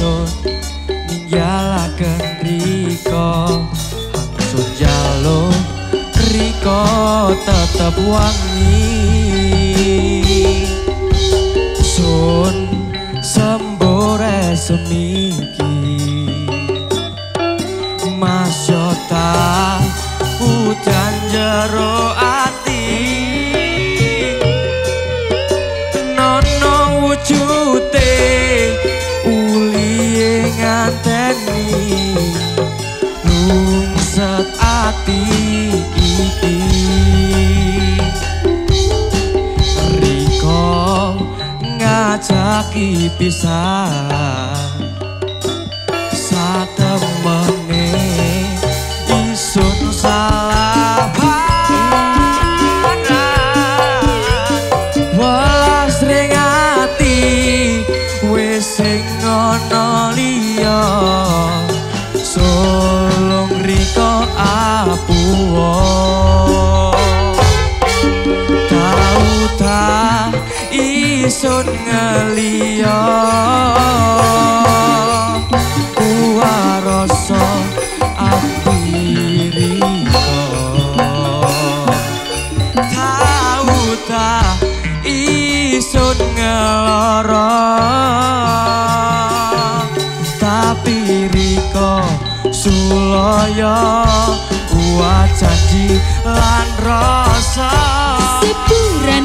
hansun ninggalaken riko hansun jalo riko tetep wangi. Sun sembore semiki. Masyota hujan jeruk. ati iki. Riko ngajaki pisah esok ngalio. Kuaroso api riko. Tau ta esok ngeloro. Tapi riko suloyo kuat jadi lan rasa. Sepura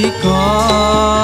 God.